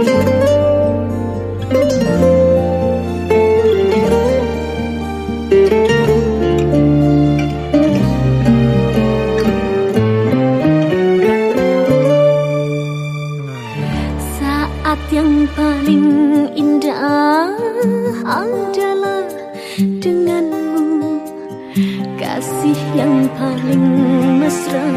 Saat yang paling indah adalah denganmu. Kasih yang paling mesra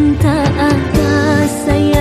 cinta atas saya.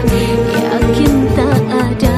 Yakin tak ada